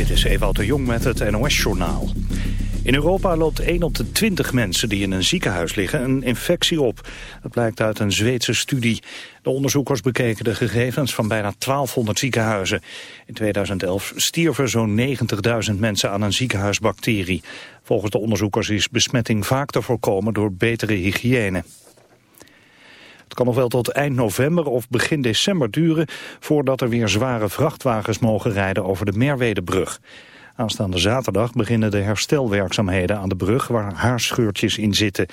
Dit is Ewout de Jong met het NOS-journaal. In Europa loopt 1 op de 20 mensen die in een ziekenhuis liggen een infectie op. Dat blijkt uit een Zweedse studie. De onderzoekers bekeken de gegevens van bijna 1200 ziekenhuizen. In 2011 stierven zo'n 90.000 mensen aan een ziekenhuisbacterie. Volgens de onderzoekers is besmetting vaak te voorkomen door betere hygiëne. Het kan nog wel tot eind november of begin december duren... voordat er weer zware vrachtwagens mogen rijden over de Merwedebrug. Aanstaande zaterdag beginnen de herstelwerkzaamheden aan de brug... waar haarscheurtjes in zitten.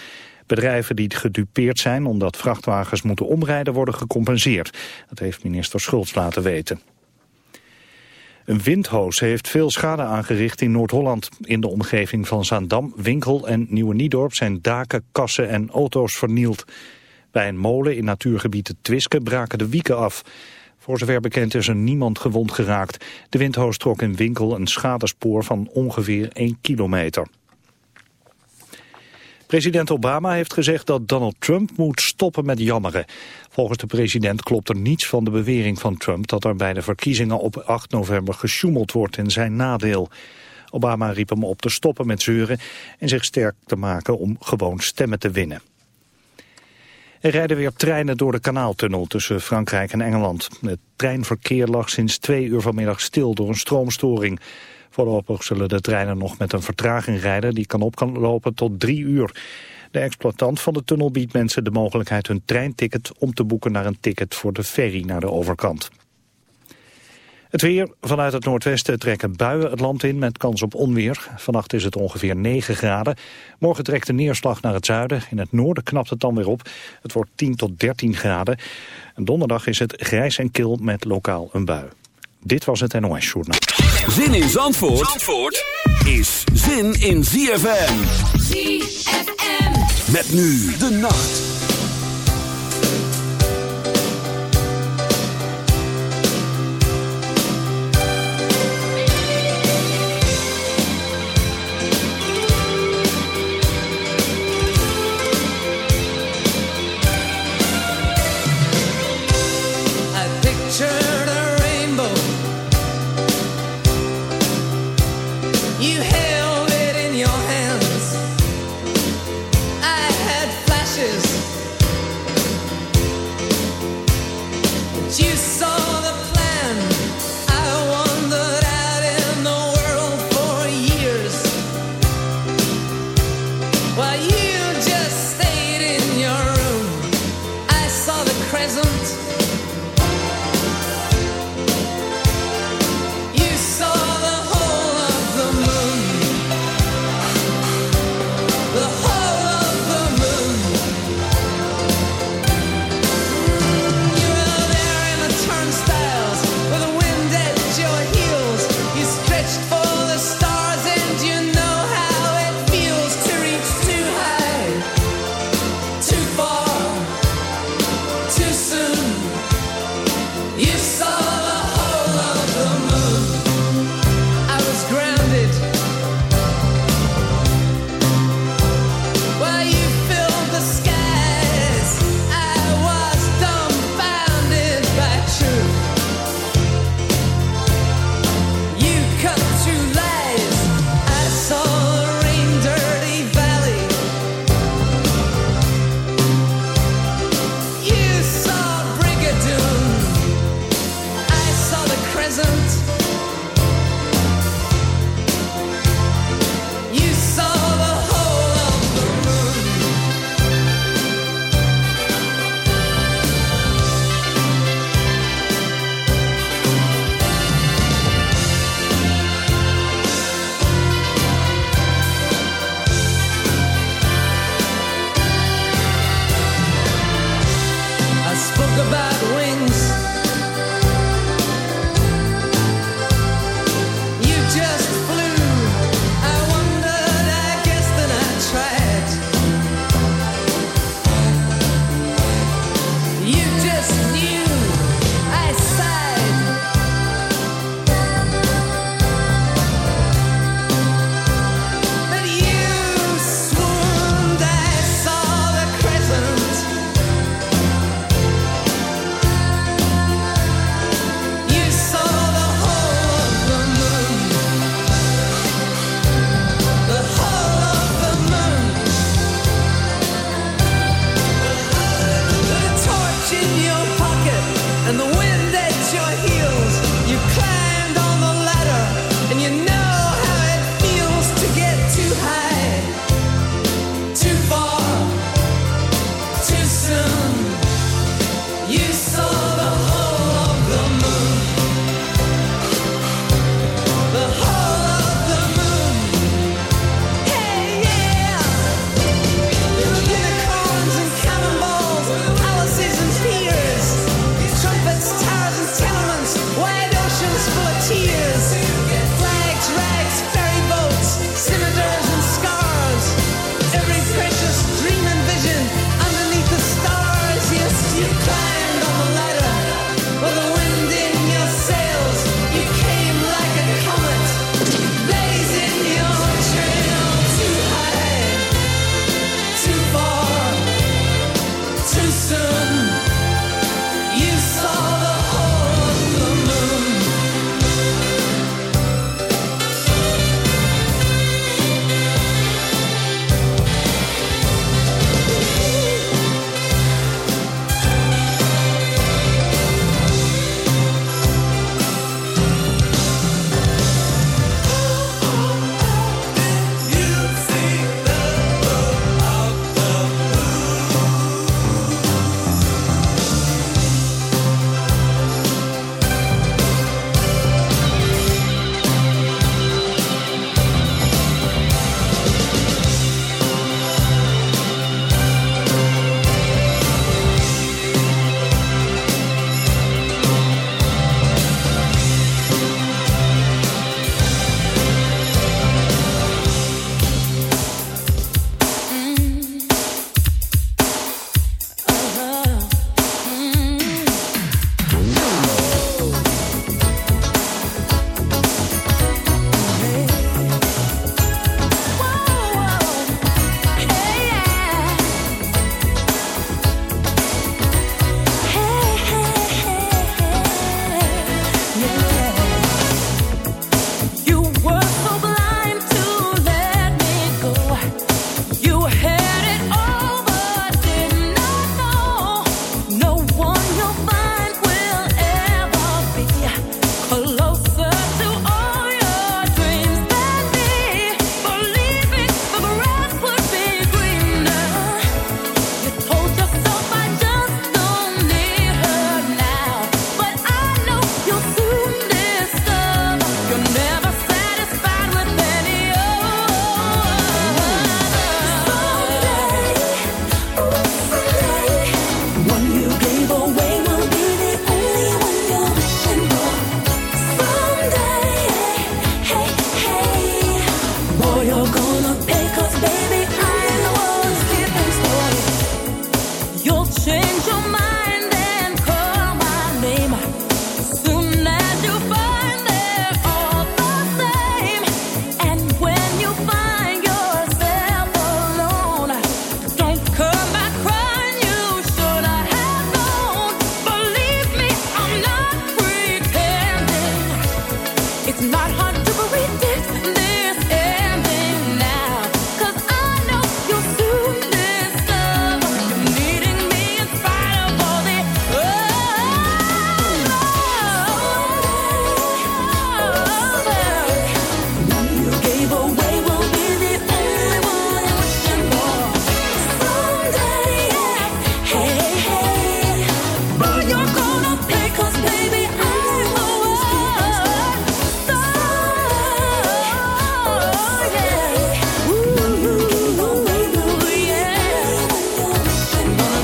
Bedrijven die gedupeerd zijn omdat vrachtwagens moeten omrijden... worden gecompenseerd. Dat heeft minister Schultz laten weten. Een windhoos heeft veel schade aangericht in Noord-Holland. In de omgeving van Zaandam, Winkel en Nieuwe Niedorp zijn daken, kassen en auto's vernield. Bij een molen in natuurgebied Twiske braken de wieken af. Voor zover bekend is er niemand gewond geraakt. De windhoos trok in winkel een schadespoor van ongeveer 1 kilometer. President Obama heeft gezegd dat Donald Trump moet stoppen met jammeren. Volgens de president klopt er niets van de bewering van Trump... dat er bij de verkiezingen op 8 november gesjoemeld wordt in zijn nadeel. Obama riep hem op te stoppen met zeuren en zich sterk te maken om gewoon stemmen te winnen. Er rijden weer treinen door de kanaaltunnel tussen Frankrijk en Engeland. Het treinverkeer lag sinds twee uur vanmiddag stil door een stroomstoring. Voorlopig zullen de treinen nog met een vertraging rijden... die kan oplopen tot drie uur. De exploitant van de tunnel biedt mensen de mogelijkheid hun treinticket om te boeken naar een ticket voor de ferry naar de overkant. Het weer. Vanuit het noordwesten trekken buien het land in met kans op onweer. Vannacht is het ongeveer 9 graden. Morgen trekt de neerslag naar het zuiden. In het noorden knapt het dan weer op. Het wordt 10 tot 13 graden. En donderdag is het grijs en kil met lokaal een bui. Dit was het NOS Journaal. Zin in Zandvoort, Zandvoort is zin in ZFM. ZFM. Met nu de nacht.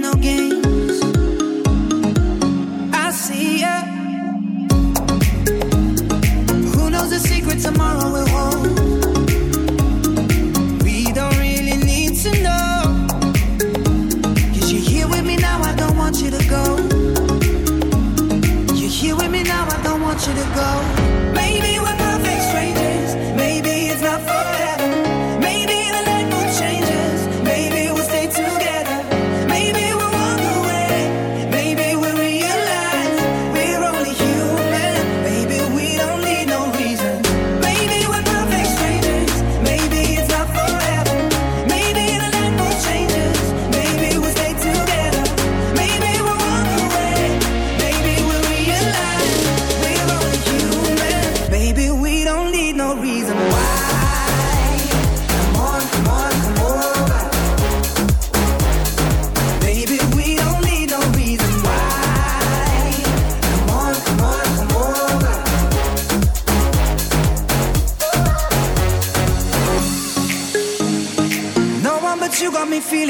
no games. I see. Who knows the secret tomorrow will hold? We don't really need to you're here with me now, I don't want you to go. You're here with me now, I don't want you to go.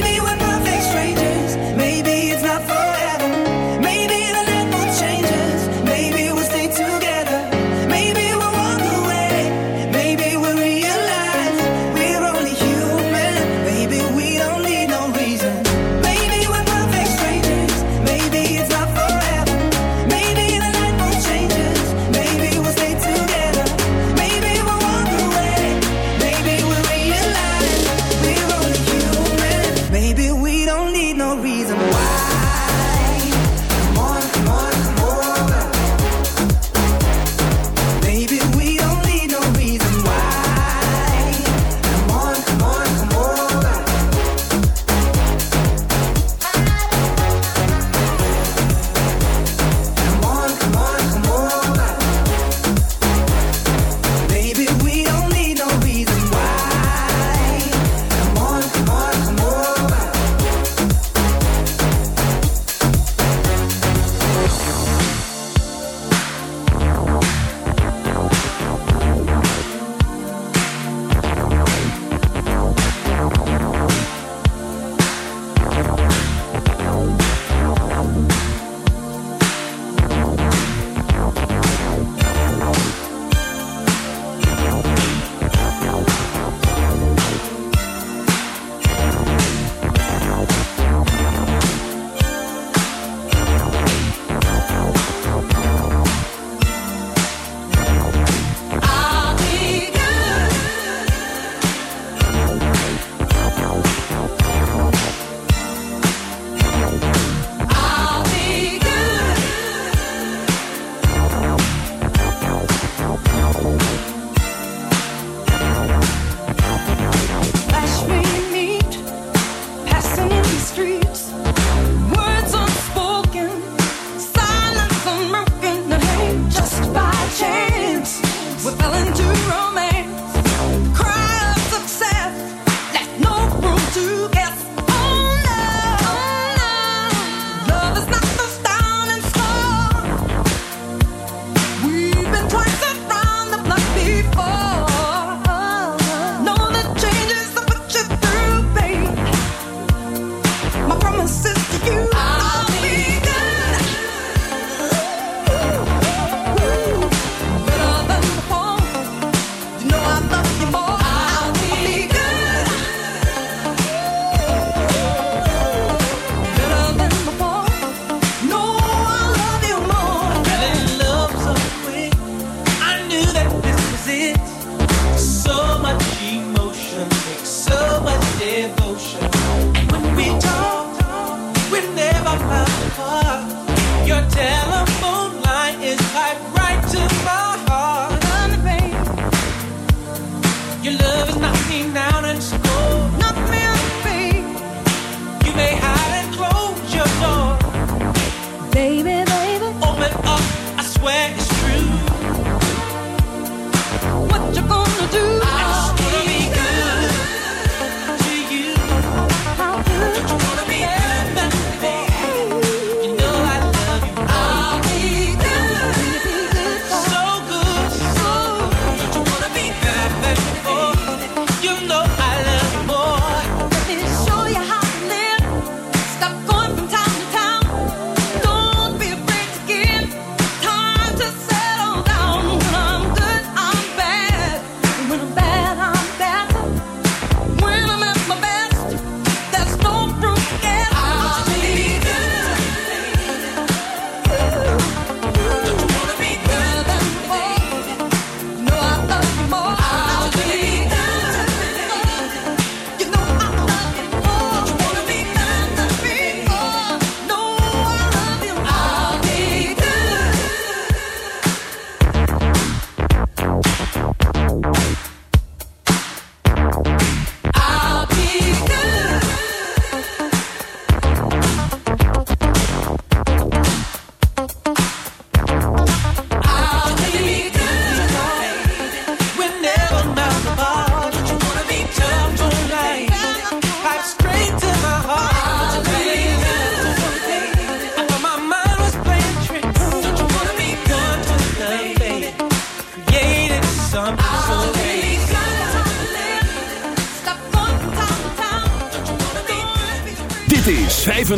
baby, we're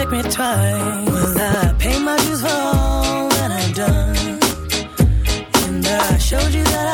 check me twice. Well, I paid my dues for all that I've done, and I showed you that. I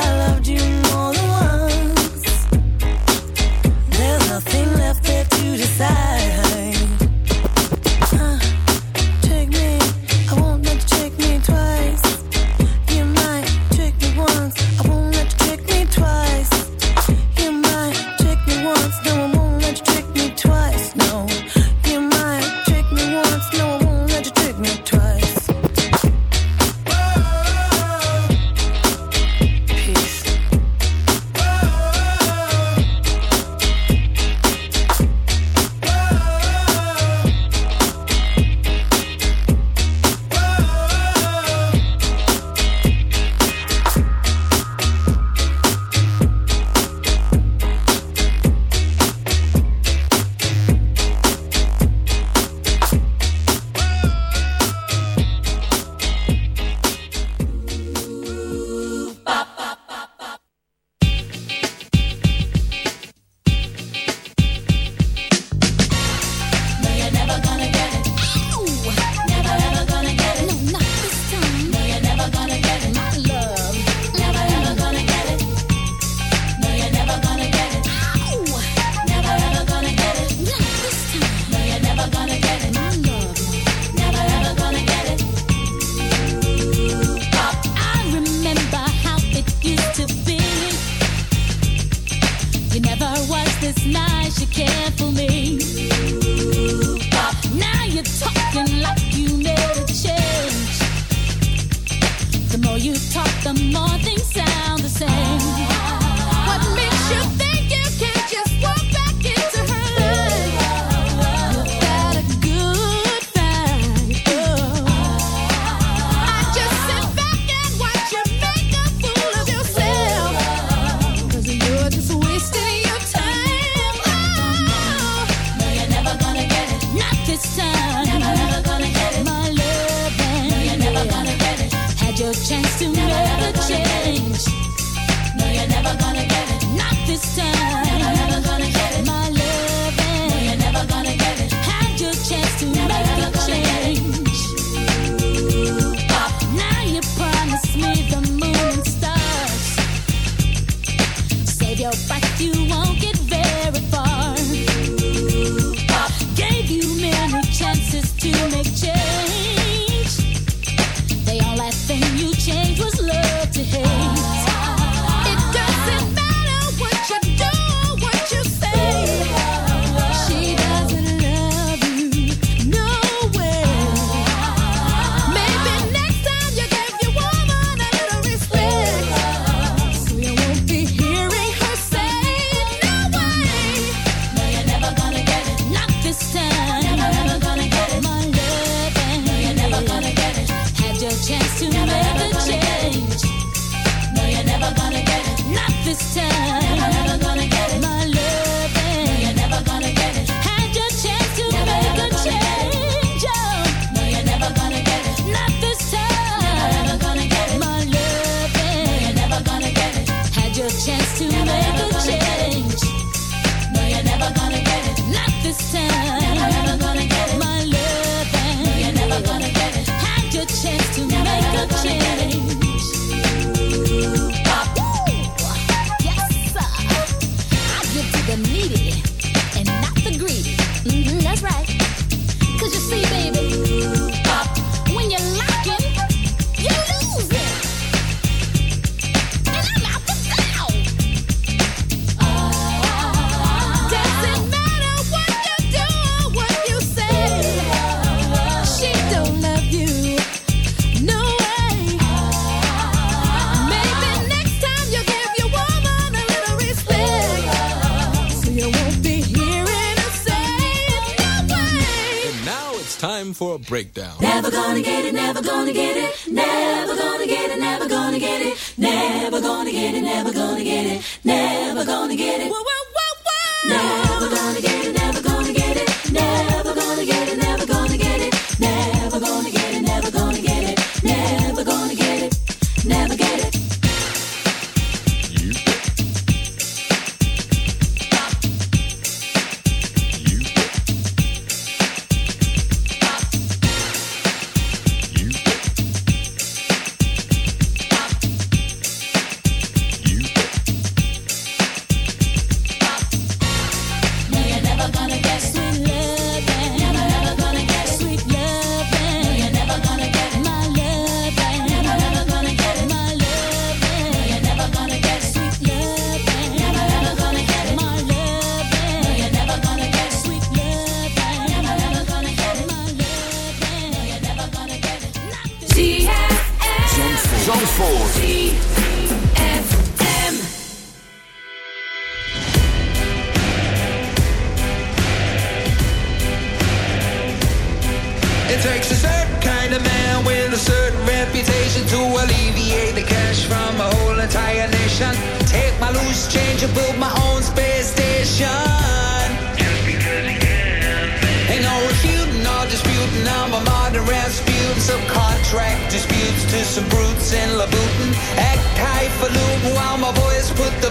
from a whole entire nation. Take my loose change and build my own space station. Just because you can. Ain't no refuting or disputing. I'm a modern some contract disputes to some brutes in Louboutin. Act highfalutin while my voice put the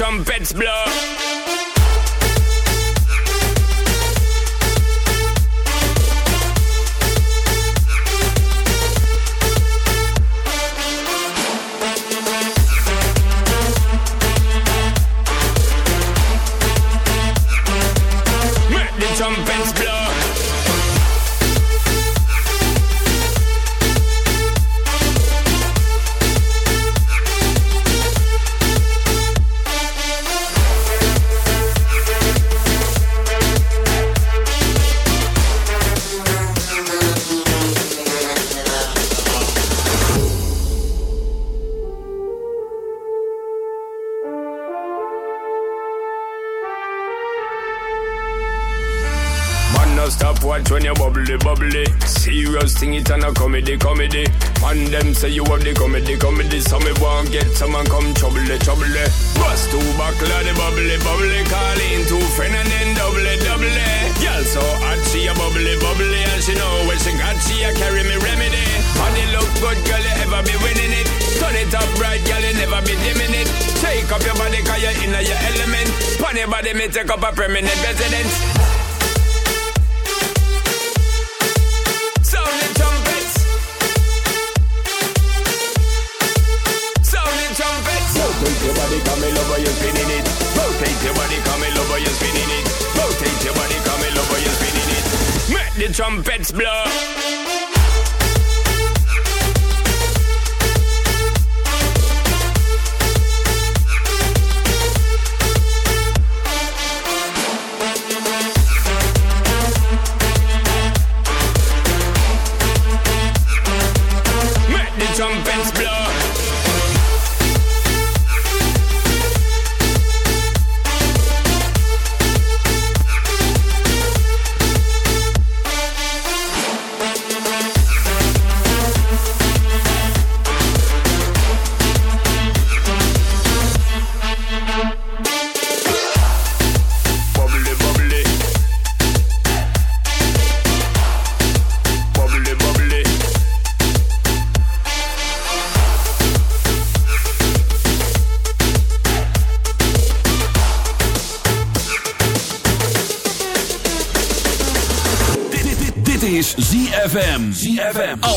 trumpets blow.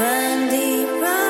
You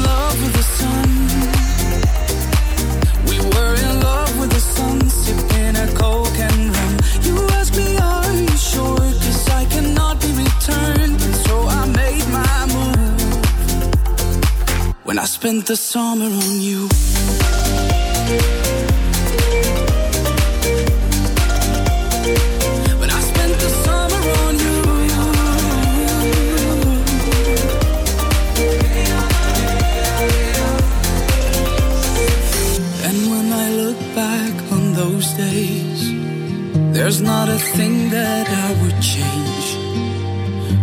spent the summer on you. When I spent the summer on you. And when I look back on those days, there's not a thing that I would change.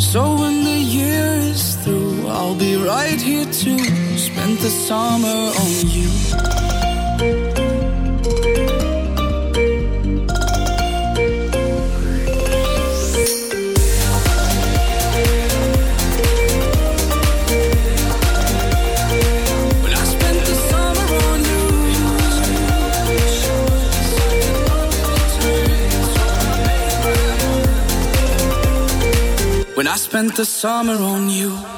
So when the year I'll be right here to spend the summer on you. When I spent the summer on you. When I spent the summer on you.